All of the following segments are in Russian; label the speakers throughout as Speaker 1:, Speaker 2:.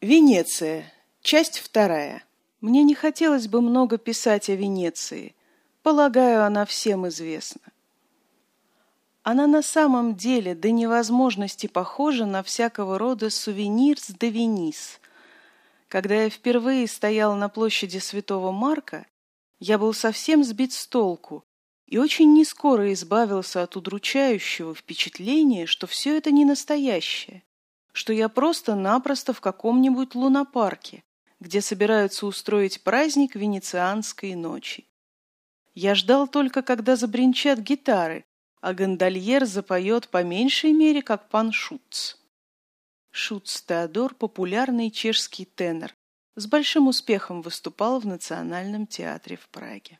Speaker 1: Венеция. Часть вторая. Мне не хотелось бы много писать о Венеции. Полагаю, она всем известна. Она на самом деле до невозможности похожа на всякого рода сувенир с де Венис. Когда я впервые стоял на площади Святого Марка, я был совсем сбит с толку и очень нескоро избавился от удручающего впечатления, что все это не настоящее что я просто-напросто в каком-нибудь лунопарке, где собираются устроить праздник венецианской ночи. Я ждал только, когда забринчат гитары, а гондольер запоет по меньшей мере, как пан Шуц. Шуц Теодор – популярный чешский тенор, с большим успехом выступал в Национальном театре в Праге.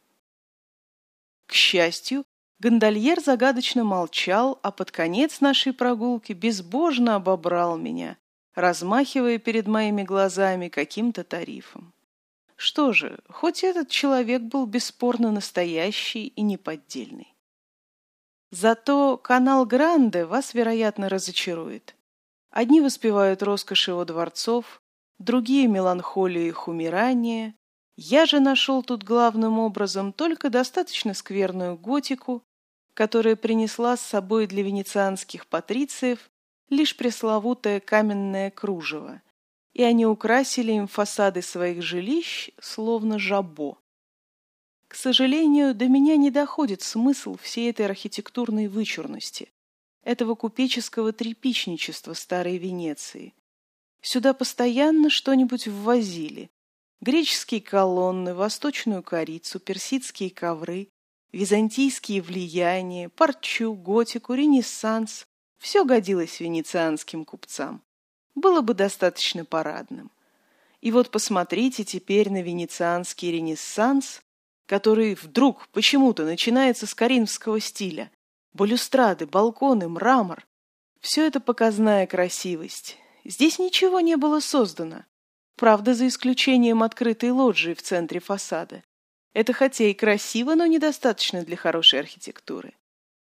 Speaker 1: К счастью, Гондольер загадочно молчал, а под конец нашей прогулки безбожно обобрал меня, размахивая перед моими глазами каким-то тарифом. Что же, хоть этот человек был бесспорно настоящий и неподдельный. Зато канал Гранде вас, вероятно, разочарует. Одни воспевают роскошь его дворцов, другие — меланхолию их умирания. Я же нашел тут главным образом только достаточно скверную готику которая принесла с собой для венецианских патрициев лишь пресловутое каменное кружево, и они украсили им фасады своих жилищ, словно жабо. К сожалению, до меня не доходит смысл всей этой архитектурной вычурности, этого купеческого тряпичничества старой Венеции. Сюда постоянно что-нибудь ввозили. Греческие колонны, восточную корицу, персидские ковры, Византийские влияния, парчу, готику, ренессанс – все годилось венецианским купцам. Было бы достаточно парадным. И вот посмотрите теперь на венецианский ренессанс, который вдруг почему-то начинается с коринфского стиля. Балюстрады, балконы, мрамор. Все это показная красивость. Здесь ничего не было создано. Правда, за исключением открытой лоджии в центре фасада. Это хотя и красиво, но недостаточно для хорошей архитектуры.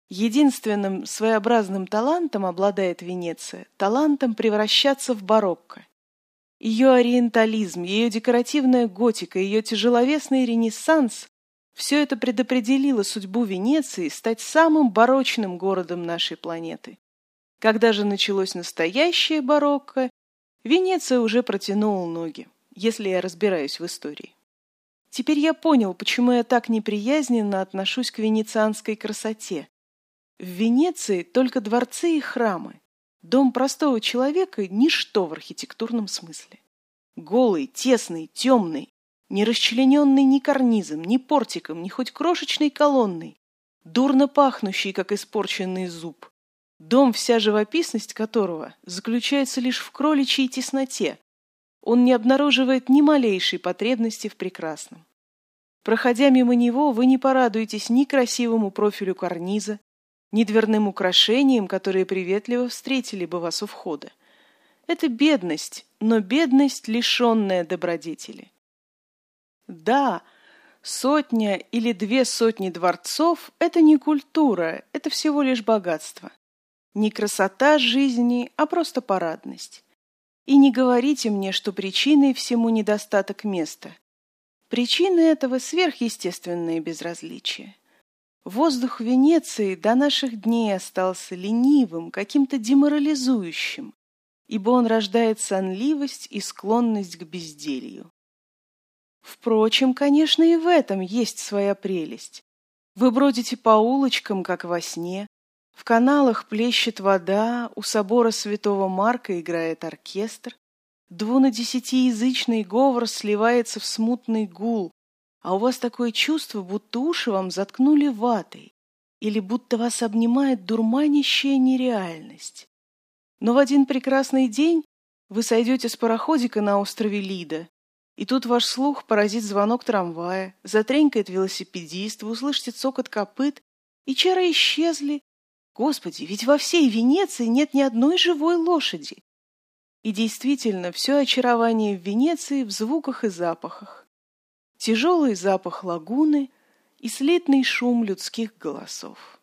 Speaker 1: Единственным своеобразным талантом обладает Венеция – талантом превращаться в барокко. Ее ориентализм, ее декоративная готика, ее тяжеловесный ренессанс – все это предопределило судьбу Венеции стать самым барочным городом нашей планеты. Когда же началось настоящее барокко, Венеция уже протянула ноги, если я разбираюсь в истории. Теперь я понял, почему я так неприязненно отношусь к венецианской красоте. В Венеции только дворцы и храмы. Дом простого человека – ничто в архитектурном смысле. Голый, тесный, темный, не расчлененный ни карнизом, ни портиком, ни хоть крошечной колонной, дурно пахнущий, как испорченный зуб. Дом, вся живописность которого заключается лишь в кроличьей тесноте, он не обнаруживает ни малейшей потребности в прекрасном. Проходя мимо него, вы не порадуетесь ни красивому профилю карниза, ни дверным украшениям, которые приветливо встретили бы вас у входа. Это бедность, но бедность, лишенная добродетели. Да, сотня или две сотни дворцов – это не культура, это всего лишь богатство. Не красота жизни, а просто парадность. И не говорите мне, что причиной всему недостаток места. Причины этого – сверхъестественное безразличие. Воздух Венеции до наших дней остался ленивым, каким-то деморализующим, ибо он рождает сонливость и склонность к безделью. Впрочем, конечно, и в этом есть своя прелесть. Вы бродите по улочкам, как во сне, в каналах плещет вода, у собора святого Марка играет оркестр. Двунадесятиязычный говор сливается в смутный гул, а у вас такое чувство, будто уши вам заткнули ватой, или будто вас обнимает дурманящая нереальность. Но в один прекрасный день вы сойдете с пароходика на острове Лида, и тут ваш слух поразит звонок трамвая, затренькает велосипедист, вы услышите цокот копыт, и чары исчезли, Господи, ведь во всей Венеции нет ни одной живой лошади. И действительно, все очарование в Венеции в звуках и запахах. Тяжелый запах лагуны и слитный шум людских голосов.